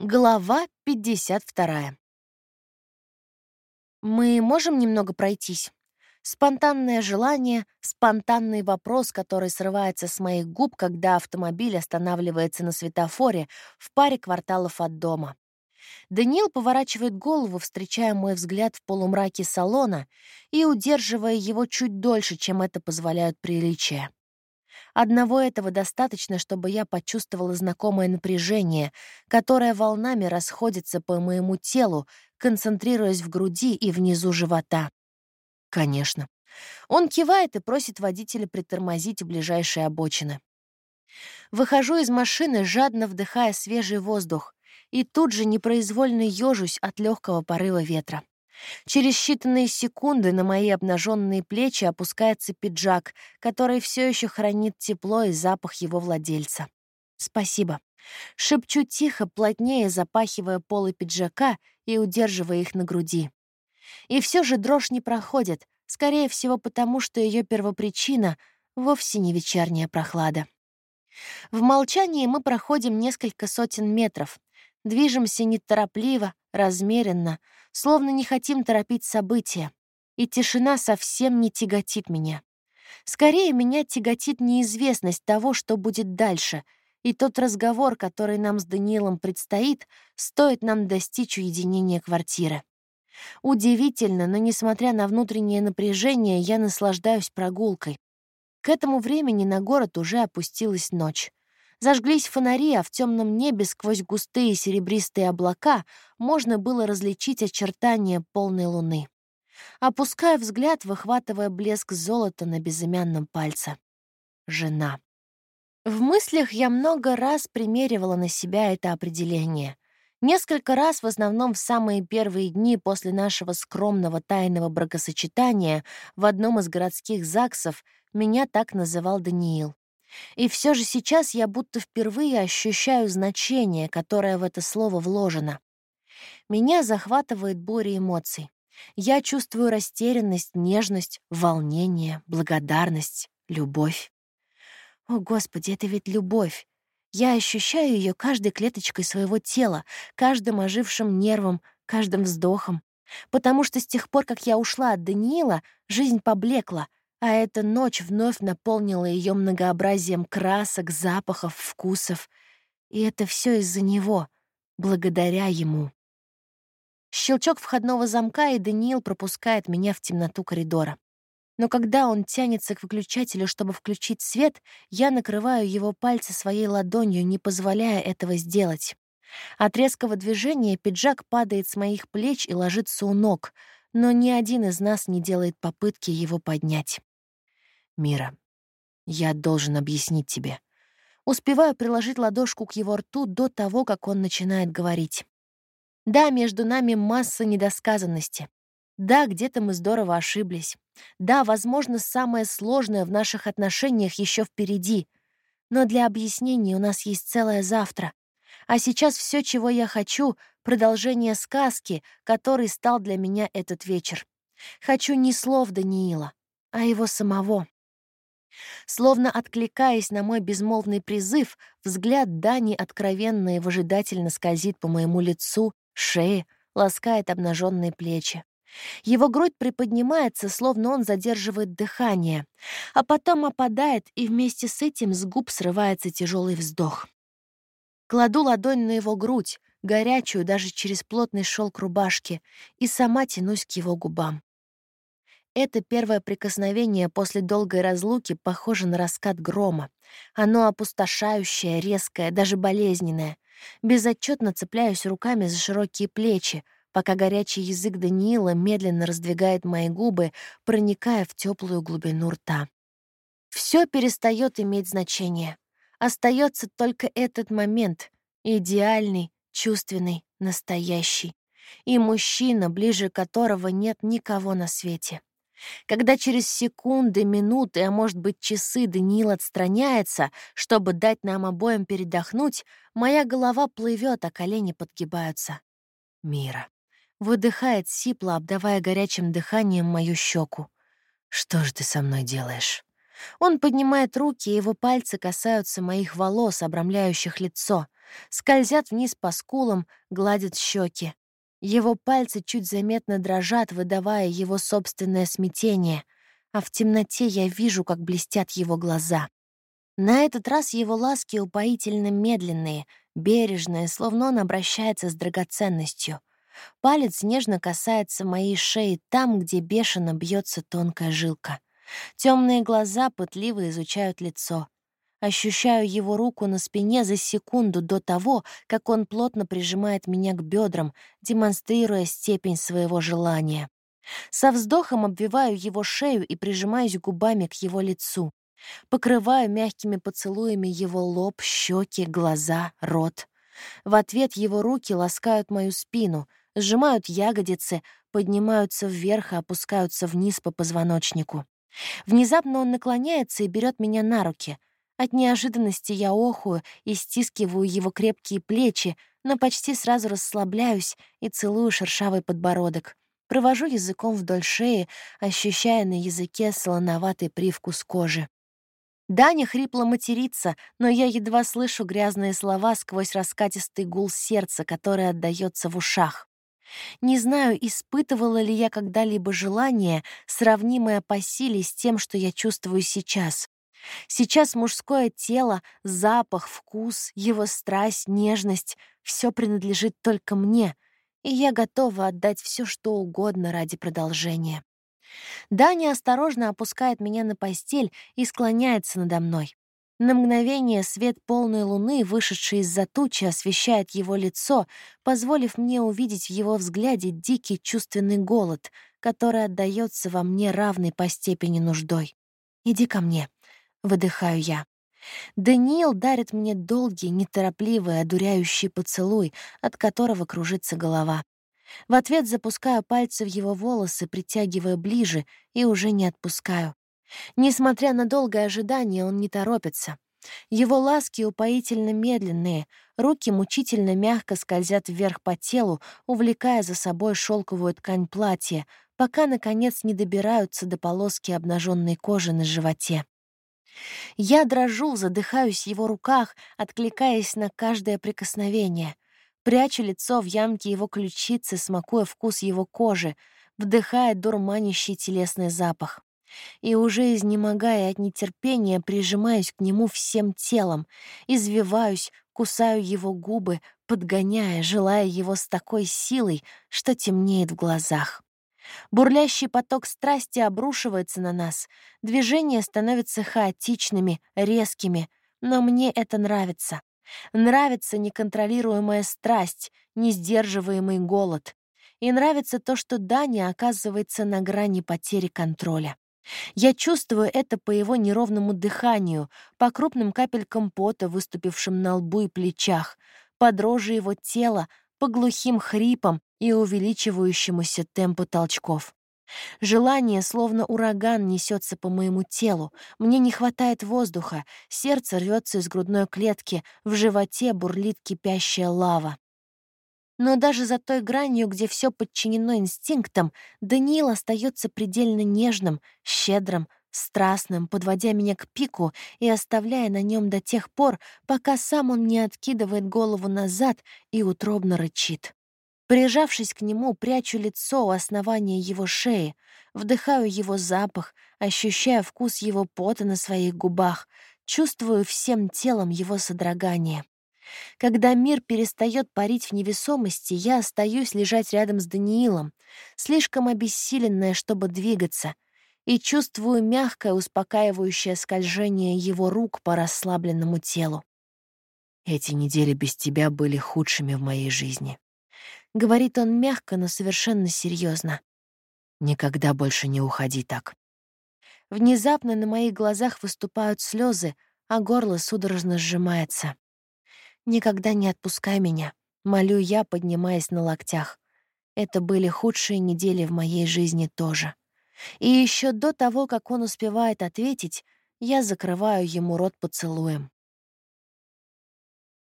Глава 52. Мы можем немного пройтись? Спонтанное желание, спонтанный вопрос, который срывается с моих губ, когда автомобиль останавливается на светофоре в паре кварталов от дома. Даниил поворачивает голову, встречая мой взгляд в полумраке салона и удерживая его чуть дольше, чем это позволяют приличия. Одного этого достаточно, чтобы я почувствовала знакомое напряжение, которое волнами расходится по моему телу, концентрируясь в груди и внизу живота. Конечно. Он кивает и просит водителя притормозить у ближайшей обочины. Выхожу из машины, жадно вдыхая свежий воздух, и тут же непроизвольно ежусь от легкого порыва ветра. Через считанные секунды на мои обнаженные плечи опускается пиджак, который все еще хранит тепло и запах его владельца. Спасибо. Шепчу тихо, плотнее запахивая полы пиджака и удерживая их на груди. И все же дрожь не проходит, скорее всего потому, что ее первопричина — вовсе не вечерняя прохлада. В молчании мы проходим несколько сотен метров, движемся неторопливо, размеренно, словно не хотим торопить события, и тишина совсем не тяготит меня. Скорее, меня тяготит неизвестность того, что будет дальше, и тот разговор, который нам с Даниилом предстоит, стоит нам достичь уединения квартиры. Удивительно, но, несмотря на внутреннее напряжение, я наслаждаюсь прогулкой. К этому времени на город уже опустилась ночь. Зажглись фонари, а в темном небе сквозь густые серебристые облака можно было различить очертания полной луны. Опуская взгляд, выхватывая блеск золота на безымянном пальце. Жена. В мыслях я много раз примеривала на себя это определение. Несколько раз, в основном в самые первые дни после нашего скромного тайного бракосочетания в одном из городских ЗАГСов, меня так называл Даниил. И все же сейчас я будто впервые ощущаю значение, которое в это слово вложено. Меня захватывает буря эмоций. Я чувствую растерянность, нежность, волнение, благодарность, любовь. О, Господи, это ведь любовь. Я ощущаю ее каждой клеточкой своего тела, каждым ожившим нервом, каждым вздохом. Потому что с тех пор, как я ушла от Даниила, жизнь поблекла, а эта ночь вновь наполнила ее многообразием красок, запахов, вкусов. И это все из-за него, благодаря ему. Щелчок входного замка, и Даниил пропускает меня в темноту коридора. Но когда он тянется к выключателю, чтобы включить свет, я накрываю его пальцы своей ладонью, не позволяя этого сделать. От резкого движения пиджак падает с моих плеч и ложится у ног, но ни один из нас не делает попытки его поднять. Мира, я должен объяснить тебе. Успеваю приложить ладошку к его рту до того, как он начинает говорить. Да, между нами масса недосказанности. Да, где-то мы здорово ошиблись. Да, возможно, самое сложное в наших отношениях еще впереди. Но для объяснений у нас есть целое завтра. А сейчас все, чего я хочу — продолжение сказки, который стал для меня этот вечер. Хочу не слов Даниила, а его самого. Словно откликаясь на мой безмолвный призыв, взгляд Дани откровенно и выжидательно скользит по моему лицу, шее, ласкает обнаженные плечи. Его грудь приподнимается, словно он задерживает дыхание, а потом опадает, и вместе с этим с губ срывается тяжелый вздох. Кладу ладонь на его грудь, горячую даже через плотный шелк рубашки, и сама тянусь к его губам. Это первое прикосновение после долгой разлуки похоже на раскат грома. Оно опустошающее, резкое, даже болезненное. Безотчетно цепляюсь руками за широкие плечи, пока горячий язык Даниила медленно раздвигает мои губы, проникая в теплую глубину рта. Все перестает иметь значение. Остается только этот момент, идеальный, чувственный, настоящий. И мужчина, ближе которого нет никого на свете. Когда через секунды, минуты, а может быть часы Даниил отстраняется, чтобы дать нам обоим передохнуть, моя голова плывет, а колени подгибаются. Мира. Выдыхает сипло, обдавая горячим дыханием мою щеку. «Что же ты со мной делаешь?» Он поднимает руки, и его пальцы касаются моих волос, обрамляющих лицо, скользят вниз по скулам, гладят щеки. Его пальцы чуть заметно дрожат, выдавая его собственное смятение, а в темноте я вижу, как блестят его глаза. На этот раз его ласки упоительно медленные, бережные, словно он обращается с драгоценностью. Палец нежно касается моей шеи там, где бешено бьется тонкая жилка. Темные глаза пытливо изучают лицо. Ощущаю его руку на спине за секунду до того, как он плотно прижимает меня к бедрам, демонстрируя степень своего желания. Со вздохом обвиваю его шею и прижимаюсь губами к его лицу. Покрываю мягкими поцелуями его лоб, щеки, глаза, рот. В ответ его руки ласкают мою спину, сжимают ягодицы, поднимаются вверх и опускаются вниз по позвоночнику. Внезапно он наклоняется и берет меня на руки. От неожиданности я охую и стискиваю его крепкие плечи, но почти сразу расслабляюсь и целую шершавый подбородок. Провожу языком вдоль шеи, ощущая на языке солоноватый привкус кожи. Даня хрипло матерится, но я едва слышу грязные слова сквозь раскатистый гул сердца, который отдаётся в ушах. Не знаю, испытывала ли я когда-либо желание, сравнимое по силе с тем, что я чувствую сейчас. Сейчас мужское тело, запах, вкус, его страсть, нежность — все принадлежит только мне, и я готова отдать все, что угодно ради продолжения. Даня осторожно опускает меня на постель и склоняется надо мной. На мгновение свет полной луны, вышедший из-за тучи, освещает его лицо, позволив мне увидеть в его взгляде дикий чувственный голод, который отдаётся во мне равной по степени нуждой. «Иди ко мне», — выдыхаю я. Даниил дарит мне долгий, неторопливый, одуряющий поцелуй, от которого кружится голова. В ответ запускаю пальцы в его волосы, притягивая ближе, и уже не отпускаю. Несмотря на долгое ожидание, он не торопится. Его ласки упоительно медленные, руки мучительно мягко скользят вверх по телу, увлекая за собой шелковую ткань платья, пока, наконец, не добираются до полоски обнаженной кожи на животе. Я дрожу, задыхаюсь в его руках, откликаясь на каждое прикосновение. Прячу лицо в ямке его ключицы, смакуя вкус его кожи, вдыхая дурманящий телесный запах и уже изнемогая от нетерпения, прижимаюсь к нему всем телом, извиваюсь, кусаю его губы, подгоняя, желая его с такой силой, что темнеет в глазах. Бурлящий поток страсти обрушивается на нас, движения становятся хаотичными, резкими, но мне это нравится. Нравится неконтролируемая страсть, несдерживаемый голод. И нравится то, что Даня оказывается на грани потери контроля. Я чувствую это по его неровному дыханию, по крупным капелькам пота, выступившим на лбу и плечах, по дрожи его тела, по глухим хрипам и увеличивающемуся темпу толчков. Желание, словно ураган, несется по моему телу. Мне не хватает воздуха, сердце рвется из грудной клетки, в животе бурлит кипящая лава. Но даже за той гранью, где все подчинено инстинктам, Даниил остается предельно нежным, щедрым, страстным, подводя меня к пику и оставляя на нем до тех пор, пока сам он не откидывает голову назад и утробно рычит. Прижавшись к нему, прячу лицо у основания его шеи, вдыхаю его запах, ощущая вкус его пота на своих губах, чувствую всем телом его содрогание. Когда мир перестает парить в невесомости, я остаюсь лежать рядом с Даниилом, слишком обессиленная, чтобы двигаться, и чувствую мягкое, успокаивающее скольжение его рук по расслабленному телу. «Эти недели без тебя были худшими в моей жизни», — говорит он мягко, но совершенно серьезно. «Никогда больше не уходи так». Внезапно на моих глазах выступают слезы, а горло судорожно сжимается. «Никогда не отпускай меня», — молю я, поднимаясь на локтях. Это были худшие недели в моей жизни тоже. И еще до того, как он успевает ответить, я закрываю ему рот поцелуем.